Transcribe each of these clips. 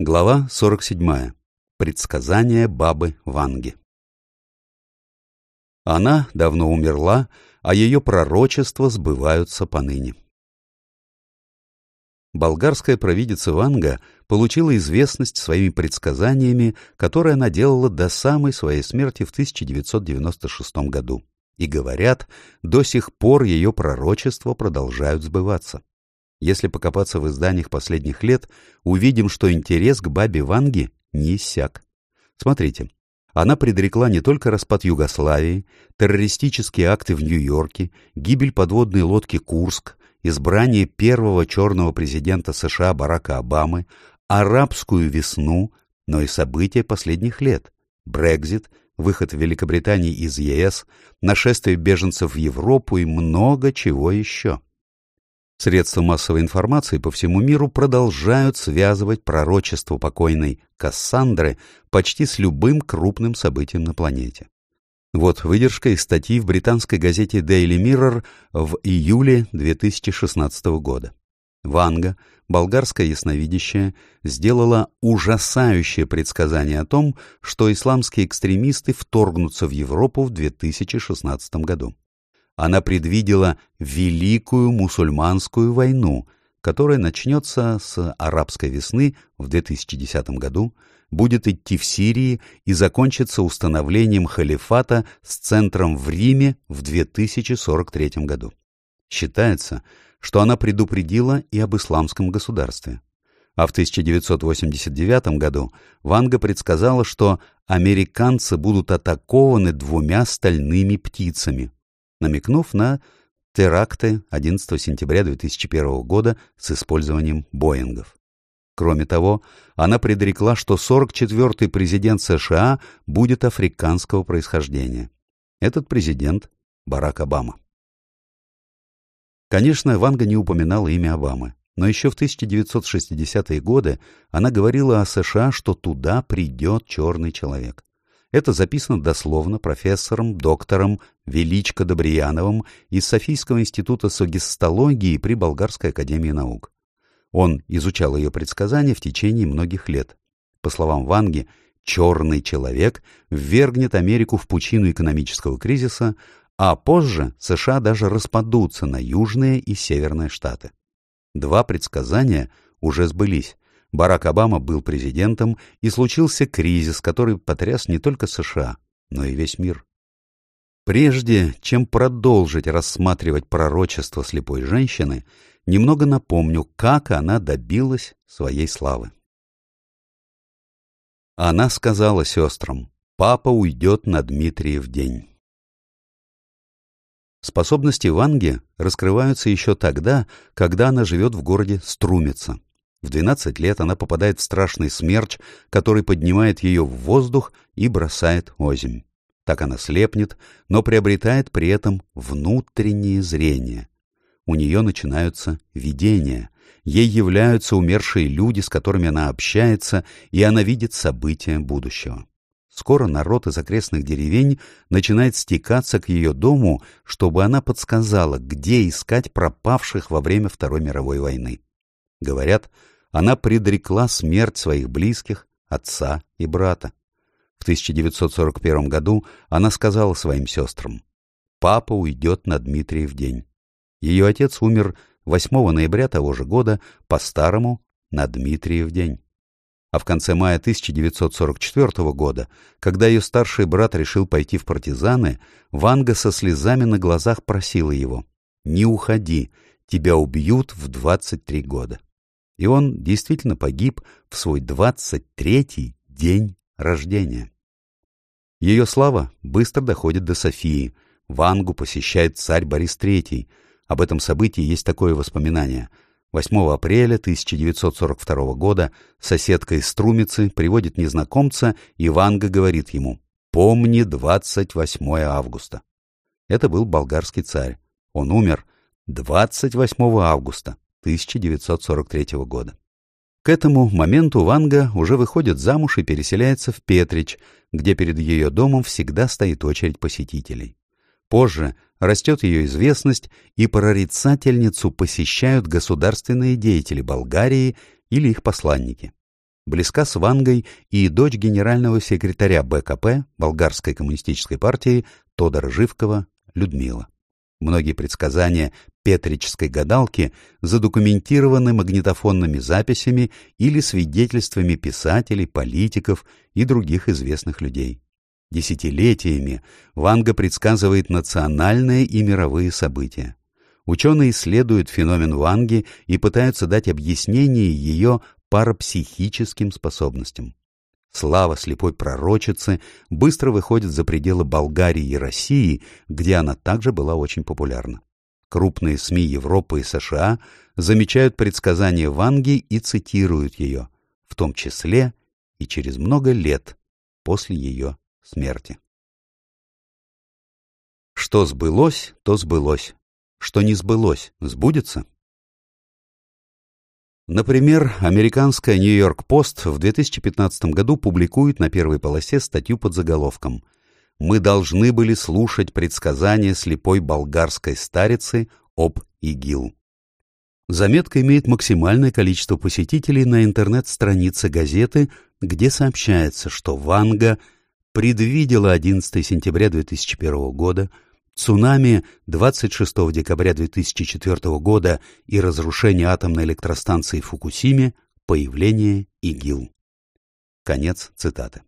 Глава 47. Предсказание бабы Ванги. Она давно умерла, а ее пророчества сбываются поныне. Болгарская провидица Ванга получила известность своими предсказаниями, которые она делала до самой своей смерти в 1996 году. И, говорят, до сих пор ее пророчества продолжают сбываться. Если покопаться в изданиях последних лет, увидим, что интерес к бабе Ванге не иссяк. Смотрите, она предрекла не только распад Югославии, террористические акты в Нью-Йорке, гибель подводной лодки «Курск», избрание первого черного президента США Барака Обамы, арабскую весну, но и события последних лет – Брекзит, выход Великобритании из ЕС, нашествие беженцев в Европу и много чего еще. Средства массовой информации по всему миру продолжают связывать пророчество покойной Кассандры почти с любым крупным событием на планете. Вот выдержка из статьи в британской газете Daily Mirror в июле 2016 года. Ванга, болгарская ясновидящая, сделала ужасающее предсказание о том, что исламские экстремисты вторгнутся в Европу в 2016 году она предвидела Великую мусульманскую войну, которая начнется с арабской весны в 2010 году, будет идти в Сирии и закончится установлением халифата с центром в Риме в 2043 году. Считается, что она предупредила и об исламском государстве. А в 1989 году Ванга предсказала, что американцы будут атакованы двумя стальными птицами намекнув на теракты 11 сентября 2001 года с использованием Боингов. Кроме того, она предрекла, что 44-й президент США будет африканского происхождения. Этот президент – Барак Обама. Конечно, Ванга не упоминала имя Обамы, но еще в 1960-е годы она говорила о США, что туда придет черный человек. Это записано дословно профессором, доктором Величко Добрияновым из Софийского института согистологии при Болгарской академии наук. Он изучал ее предсказания в течение многих лет. По словам Ванги, черный человек ввергнет Америку в пучину экономического кризиса, а позже США даже распадутся на южные и северные штаты. Два предсказания уже сбылись, Барак Обама был президентом, и случился кризис, который потряс не только США, но и весь мир. Прежде чем продолжить рассматривать пророчество слепой женщины, немного напомню, как она добилась своей славы. Она сказала сестрам, «Папа уйдет на Дмитриев день». Способности Ванги раскрываются еще тогда, когда она живет в городе Струмица. В 12 лет она попадает в страшный смерч, который поднимает ее в воздух и бросает озимь. Так она слепнет, но приобретает при этом внутреннее зрение. У нее начинаются видения. Ей являются умершие люди, с которыми она общается, и она видит события будущего. Скоро народ из окрестных деревень начинает стекаться к ее дому, чтобы она подсказала, где искать пропавших во время Второй мировой войны. Говорят, она предрекла смерть своих близких, отца и брата. В 1941 году она сказала своим сестрам, «Папа уйдет на Дмитриев день». Ее отец умер 8 ноября того же года, по-старому, на Дмитриев день. А в конце мая 1944 года, когда ее старший брат решил пойти в партизаны, Ванга со слезами на глазах просила его, «Не уходи, тебя убьют в 23 года». И он действительно погиб в свой двадцать третий день рождения. Ее слава быстро доходит до Софии. Вангу посещает царь Борис III. Об этом событии есть такое воспоминание. 8 апреля 1942 года соседка из Струмицы приводит незнакомца, и Ванга говорит ему «Помни 28 августа». Это был болгарский царь. Он умер 28 августа 1943 года. К этому моменту Ванга уже выходит замуж и переселяется в Петрич, где перед ее домом всегда стоит очередь посетителей. Позже растет ее известность, и прорицательницу посещают государственные деятели Болгарии или их посланники. близка с Вангой и дочь генерального секретаря БКП Болгарской коммунистической партии Тодора Живкова Людмила. Многие предсказания петрической гадалки задокументированы магнитофонными записями или свидетельствами писателей, политиков и других известных людей. Десятилетиями Ванга предсказывает национальные и мировые события. Ученые исследуют феномен Ванги и пытаются дать объяснение ее парапсихическим способностям. Слава слепой пророчицы быстро выходит за пределы Болгарии и России, где она также была очень популярна. Крупные СМИ Европы и США замечают предсказания Ванги и цитируют ее, в том числе и через много лет после ее смерти. Что сбылось, то сбылось. Что не сбылось, сбудется? Например, американская «Нью-Йорк-Пост» в 2015 году публикует на первой полосе статью под заголовком «Мы должны были слушать предсказания слепой болгарской старицы об ИГИЛ». Заметка имеет максимальное количество посетителей на интернет-странице газеты, где сообщается, что Ванга предвидела 11 сентября 2001 года, цунами 26 декабря 2004 года и разрушение атомной электростанции Фукусиме, появление ИГИЛ. Конец цитаты.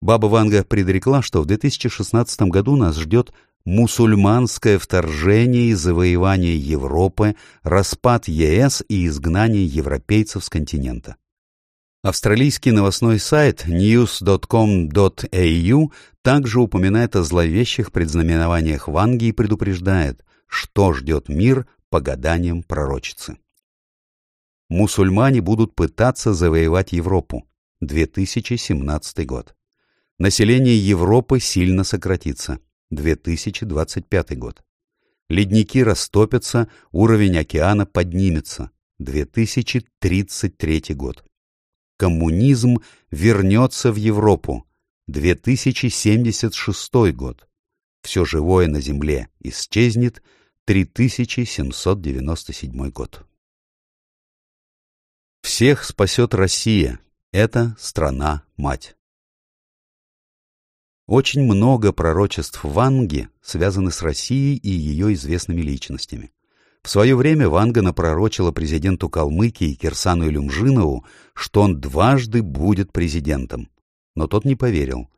Баба Ванга предрекла, что в 2016 году нас ждет мусульманское вторжение и завоевание Европы, распад ЕС и изгнание европейцев с континента. Австралийский новостной сайт news.com.au также упоминает о зловещих предзнаменованиях Ванги и предупреждает, что ждет мир по гаданиям пророчицы. Мусульмане будут пытаться завоевать Европу. 2017 год. Население Европы сильно сократится. 2025 год. Ледники растопятся, уровень океана поднимется. 2033 год коммунизм вернется в Европу. 2076 год. Все живое на Земле исчезнет. 3797 год. Всех спасет Россия. Это страна-мать. Очень много пророчеств Ванги связаны с Россией и ее известными личностями. В свое время Ванга напророчила президенту Калмыкии Кирсану Илюмжинову, что он дважды будет президентом. Но тот не поверил.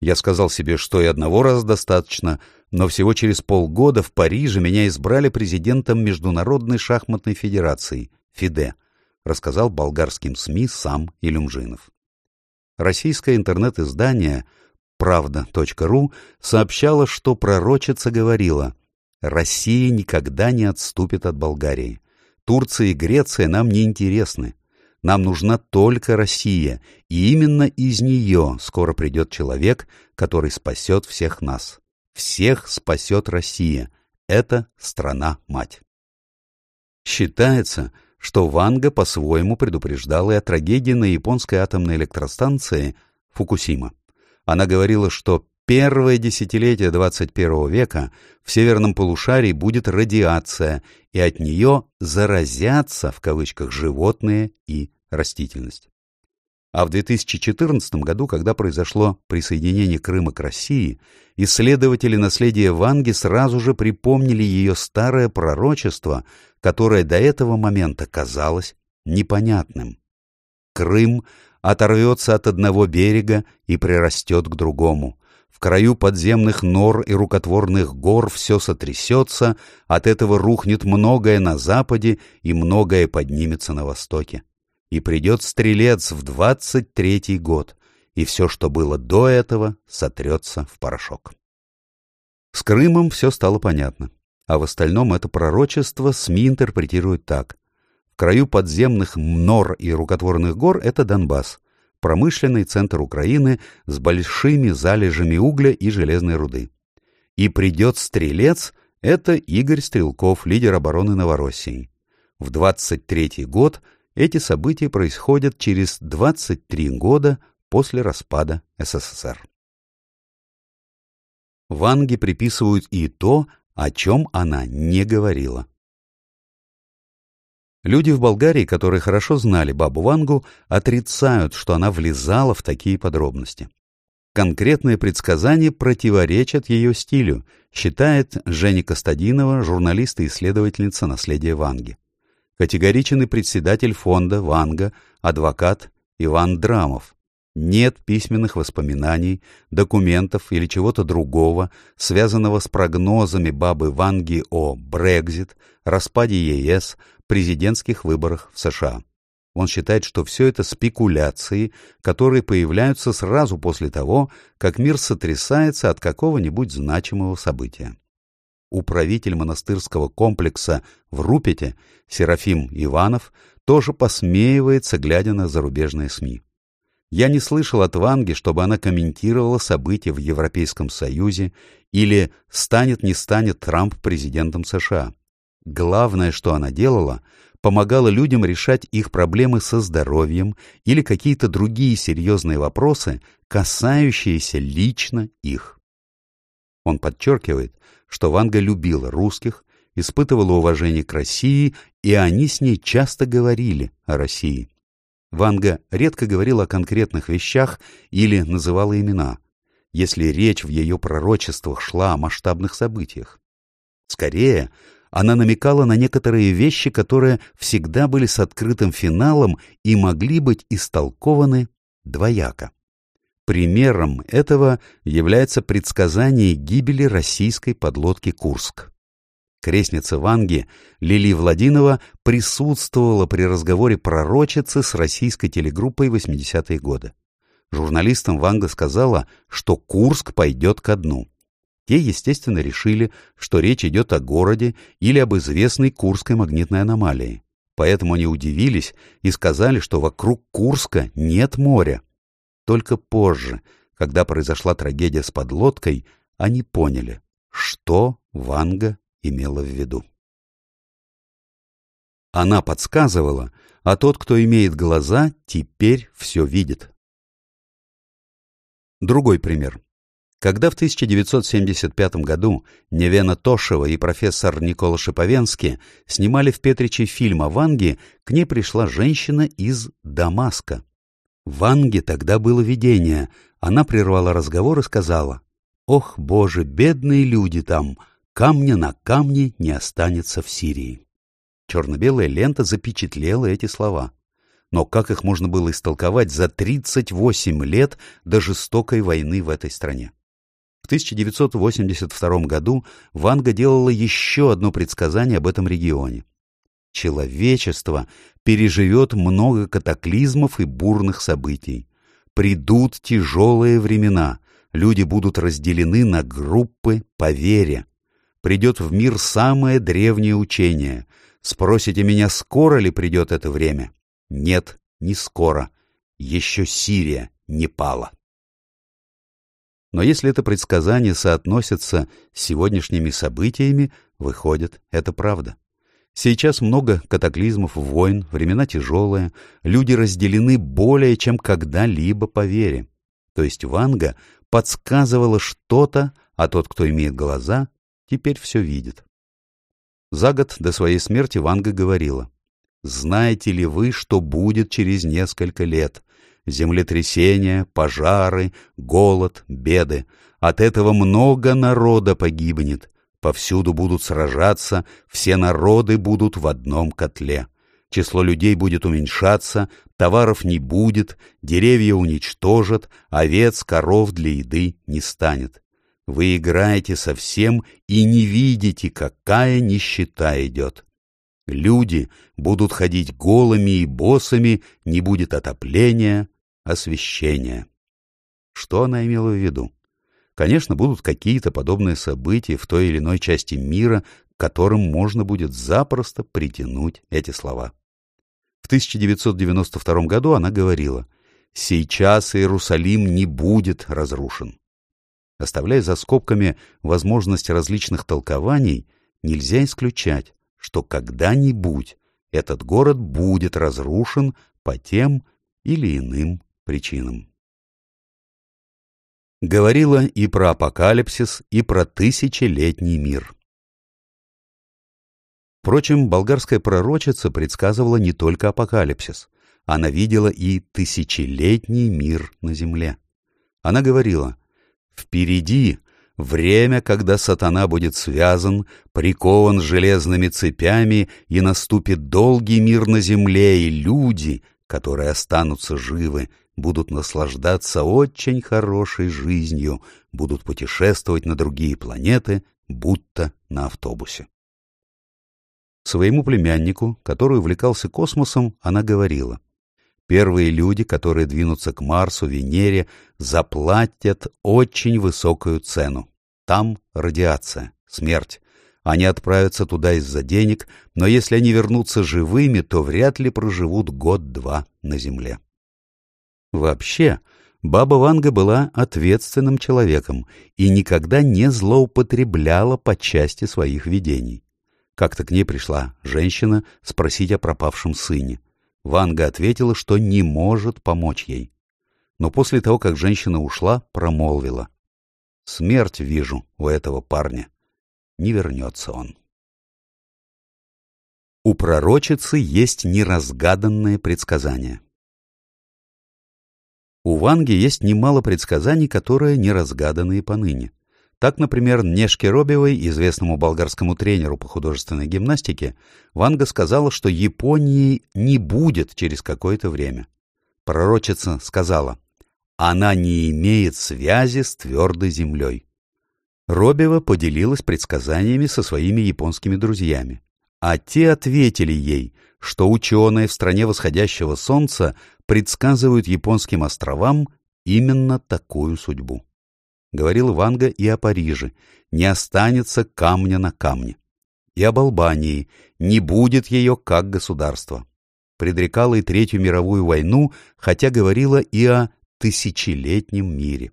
Я сказал себе, что и одного раза достаточно, но всего через полгода в Париже меня избрали президентом Международной шахматной федерации, ФИДЕ, рассказал болгарским СМИ сам Илюмжинов. Российское интернет-издание «Правда.ру» сообщало, что пророчица говорила — Россия никогда не отступит от Болгарии. Турция и Греция нам не интересны. Нам нужна только Россия, и именно из нее скоро придет человек, который спасет всех нас. Всех спасет Россия. Это страна-мать. Считается, что Ванга по-своему предупреждала и о трагедии на японской атомной электростанции Фукусима. Она говорила, что первое десятилетие 21 века в северном полушарии будет радиация, и от нее «заразятся» в кавычках животные и растительность. А в 2014 году, когда произошло присоединение Крыма к России, исследователи наследия Ванги сразу же припомнили ее старое пророчество, которое до этого момента казалось непонятным. Крым оторвется от одного берега и прирастет к другому. В краю подземных нор и рукотворных гор все сотрясется, от этого рухнет многое на западе и многое поднимется на востоке. И придет стрелец в двадцать третий год, и все, что было до этого, сотрется в порошок. С Крымом все стало понятно, а в остальном это пророчество СМИ интерпретируют так. В краю подземных нор и рукотворных гор — это Донбасс, промышленный центр Украины с большими залежами угля и железной руды. И придет стрелец — это Игорь Стрелков, лидер обороны Новороссии. В 23 год эти события происходят через 23 года после распада СССР. Ванге приписывают и то, о чем она не говорила. Люди в Болгарии, которые хорошо знали бабу Вангу, отрицают, что она влезала в такие подробности. Конкретные предсказания противоречат ее стилю, считает Женя Костадинова, журналист и исследовательница наследия Ванги. Категоричный председатель фонда Ванга, адвокат Иван Драмов. Нет письменных воспоминаний, документов или чего-то другого, связанного с прогнозами бабы Ванги о Брекзит, распаде ЕС, президентских выборах в США. Он считает, что все это спекуляции, которые появляются сразу после того, как мир сотрясается от какого-нибудь значимого события. Управитель монастырского комплекса в Рупете, Серафим Иванов, тоже посмеивается, глядя на зарубежные СМИ. Я не слышал от Ванги, чтобы она комментировала события в Европейском Союзе или «станет, не станет Трамп президентом США». Главное, что она делала, помогала людям решать их проблемы со здоровьем или какие-то другие серьезные вопросы, касающиеся лично их. Он подчеркивает, что Ванга любила русских, испытывала уважение к России, и они с ней часто говорили о России. Ванга редко говорила о конкретных вещах или называла имена, если речь в ее пророчествах шла о масштабных событиях. Скорее, она намекала на некоторые вещи, которые всегда были с открытым финалом и могли быть истолкованы двояко. Примером этого является предсказание гибели российской подлодки «Курск». Крестница Ванги Лили Владинова присутствовала при разговоре пророчицы с российской телегруппой 80-е годы. Журналистам Ванга сказала, что Курск пойдет ко дну. Те, естественно, решили, что речь идет о городе или об известной Курской магнитной аномалии. Поэтому они удивились и сказали, что вокруг Курска нет моря. Только позже, когда произошла трагедия с подлодкой, они поняли, что Ванга имела в виду. Она подсказывала, а тот, кто имеет глаза, теперь все видит. Другой пример. Когда в 1975 году Невена Тошева и профессор Никола Шиповенский снимали в Петриче фильм о Ванге, к ней пришла женщина из Дамаска. Ванге тогда было видение. Она прервала разговор и сказала, «Ох, Боже, бедные люди там! Камня на камне не останется в Сирии». Черно-белая лента запечатлела эти слова. Но как их можно было истолковать за 38 лет до жестокой войны в этой стране? В 1982 году Ванга делала еще одно предсказание об этом регионе. Человечество переживет много катаклизмов и бурных событий. Придут тяжелые времена, люди будут разделены на группы по вере. Придет в мир самое древнее учение. Спросите меня, скоро ли придет это время? Нет, не скоро. Еще Сирия не пала. Но если это предсказание соотносится с сегодняшними событиями, выходит, это правда. Сейчас много катаклизмов, войн, времена тяжелые, люди разделены более чем когда-либо по вере. То есть Ванга подсказывала что-то, а тот, кто имеет глаза, теперь все видит. За год до своей смерти Ванга говорила, «Знаете ли вы, что будет через несколько лет? землетрясения, пожары, голод, беды. От этого много народа погибнет. Повсюду будут сражаться, все народы будут в одном котле. Число людей будет уменьшаться, товаров не будет, деревья уничтожат, овец, коров для еды не станет. Вы играете совсем и не видите, какая нищета идет. Люди будут ходить голыми и босыми, не будет отопления, освещения. Что она имела в виду? Конечно, будут какие-то подобные события в той или иной части мира, к которым можно будет запросто притянуть эти слова. В 1992 году она говорила «Сейчас Иерусалим не будет разрушен». Оставляя за скобками возможность различных толкований, нельзя исключать, что когда-нибудь этот город будет разрушен по тем или иным причинам. Говорила и про апокалипсис, и про тысячелетний мир. Впрочем, болгарская пророчица предсказывала не только апокалипсис. Она видела и тысячелетний мир на земле. Она говорила, «Впереди время, когда сатана будет связан, прикован железными цепями, и наступит долгий мир на земле, и люди, которые останутся живы, будут наслаждаться очень хорошей жизнью, будут путешествовать на другие планеты, будто на автобусе. Своему племяннику, который увлекался космосом, она говорила, «Первые люди, которые двинутся к Марсу, Венере, заплатят очень высокую цену. Там радиация, смерть. Они отправятся туда из-за денег, но если они вернутся живыми, то вряд ли проживут год-два на Земле. Вообще, баба Ванга была ответственным человеком и никогда не злоупотребляла по части своих видений. Как-то к ней пришла женщина спросить о пропавшем сыне. Ванга ответила, что не может помочь ей. Но после того, как женщина ушла, промолвила. «Смерть вижу у этого парня. Не вернется он». У пророчицы есть неразгаданное предсказание. У Ванги есть немало предсказаний, которые не разгаданы и поныне. Так, например, Нешке Робевой, известному болгарскому тренеру по художественной гимнастике, Ванга сказала, что Японии не будет через какое-то время. Пророчица сказала, она не имеет связи с твердой землей. Робева поделилась предсказаниями со своими японскими друзьями, а те ответили ей, что ученые в стране восходящего солнца предсказывают японским островам именно такую судьбу. Говорил Ванга и о Париже, не останется камня на камне. И об Албании, не будет ее как государства. Предрекала и Третью мировую войну, хотя говорила и о тысячелетнем мире.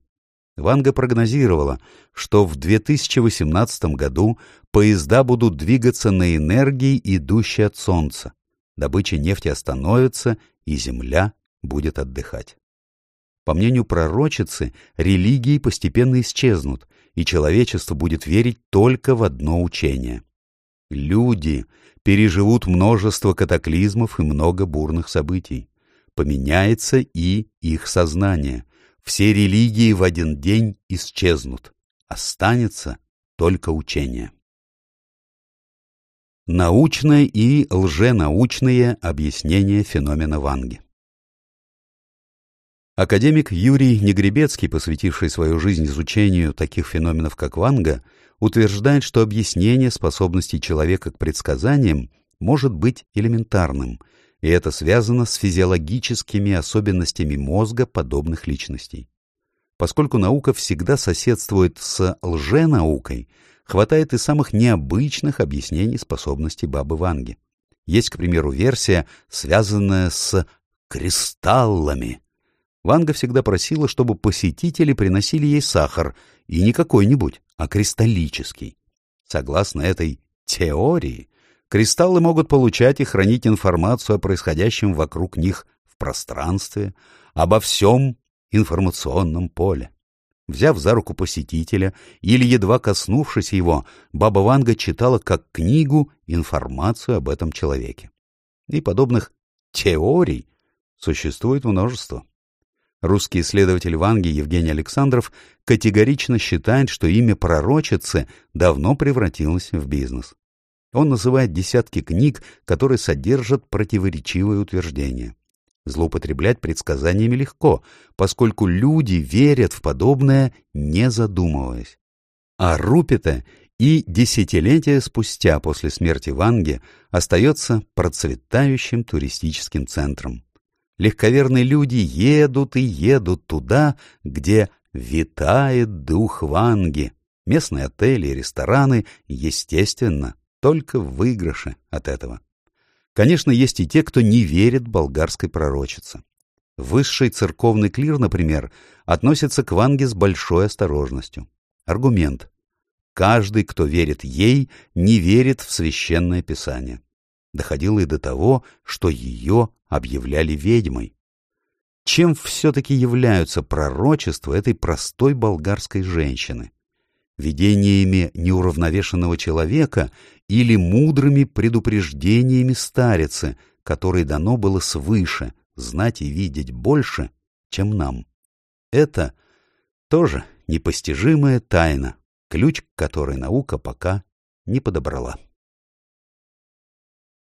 Ванга прогнозировала, что в 2018 году поезда будут двигаться на энергии, идущей от Солнца. Добыча нефти остановится, и Земля будет отдыхать. По мнению пророчицы, религии постепенно исчезнут, и человечество будет верить только в одно учение. Люди переживут множество катаклизмов и много бурных событий. Поменяется и их сознание. Все религии в один день исчезнут. Останется только учение. Научное и лженаучное объяснение феномена Ванги Академик Юрий Негребецкий, посвятивший свою жизнь изучению таких феноменов, как Ванга, утверждает, что объяснение способностей человека к предсказаниям может быть элементарным, и это связано с физиологическими особенностями мозга подобных личностей. Поскольку наука всегда соседствует с лженаукой, хватает и самых необычных объяснений способностей бабы Ванги. Есть, к примеру, версия, связанная с кристаллами – Ванга всегда просила, чтобы посетители приносили ей сахар, и не какой-нибудь, а кристаллический. Согласно этой теории, кристаллы могут получать и хранить информацию о происходящем вокруг них в пространстве, обо всем информационном поле. Взяв за руку посетителя или едва коснувшись его, баба Ванга читала как книгу информацию об этом человеке. И подобных теорий существует множество. Русский исследователь Ванги Евгений Александров категорично считает, что имя пророчицы давно превратилось в бизнес. Он называет десятки книг, которые содержат противоречивые утверждения. Злоупотреблять предсказаниями легко, поскольку люди верят в подобное, не задумываясь. А Рупита и десятилетия спустя после смерти Ванги остается процветающим туристическим центром легковерные люди едут и едут туда, где витает дух Ванги. Местные отели и рестораны, естественно, только в выигрыше от этого. Конечно, есть и те, кто не верит болгарской пророчице. Высший церковный клир, например, относится к Ванге с большой осторожностью. Аргумент. Каждый, кто верит ей, не верит в священное писание. Доходило и до того, что ее объявляли ведьмой. Чем все-таки являются пророчества этой простой болгарской женщины? видениями неуравновешенного человека или мудрыми предупреждениями старицы, которой дано было свыше знать и видеть больше, чем нам. Это тоже непостижимая тайна, ключ к которой наука пока не подобрала.